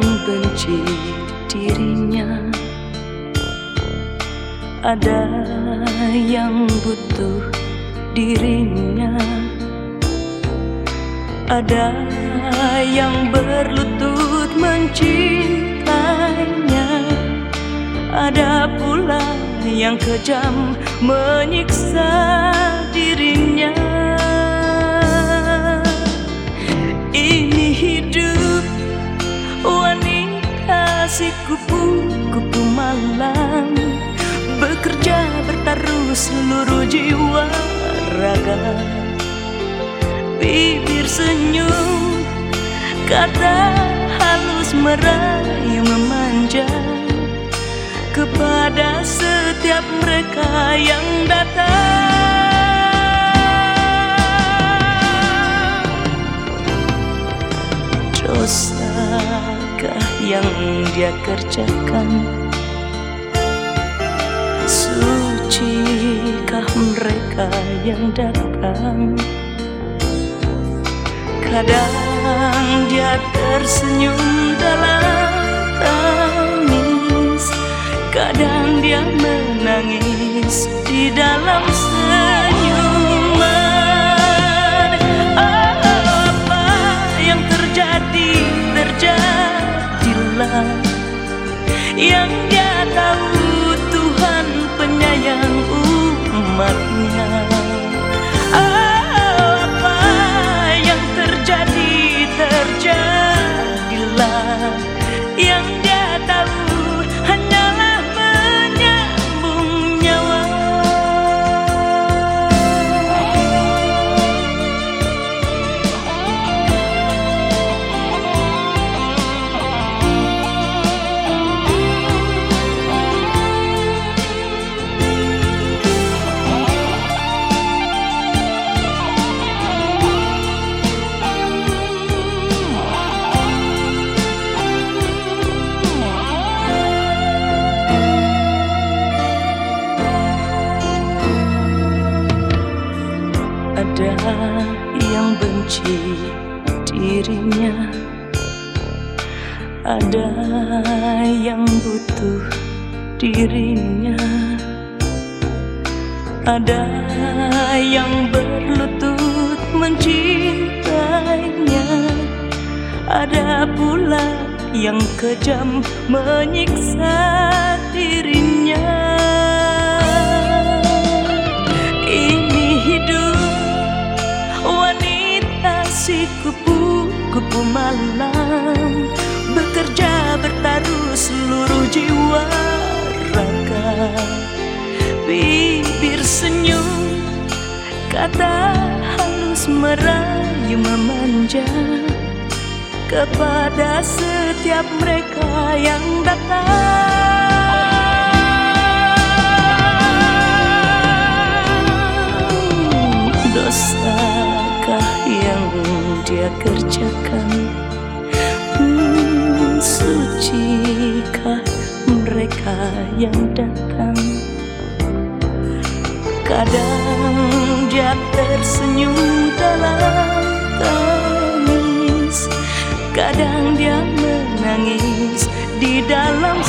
benci dirinya. Ada yang butuh dirinya. Ada yang berlutut mencintainya. Ada pula yang kejam menyiksa dirinya. Ini hidup si kupu-kupu malam. Bekerja bertaruh seluruh jiwa raga. Bibir senyum Kata halus merayu memanja. Kepada setiap mereka yang datang Dosakah yang dia kerjakan. Sucikah mereka yang datang? Kadang dia tersenyum dalam tangis. Kadang dia menangis di dalam Yang dia tahu Tuhan penyayang umatnya yang benci dirinya. Ada yang butuh dirinya. Ada yang berlutut mencintainya. Ada pula yang kejam menyiksa dirinya. Ini hidup si kupu-kupu malam. Bekerja bertaruh seluruh jiwa raga. Bibir senyum Kata halus merayu memanja. Kepada setiap mereka yang datang. Yang dia kerjakan. Hmm, Sucikah mereka yang datang? Kadang dia tersenyum dalam tangis. Kadang dia menangis di dalam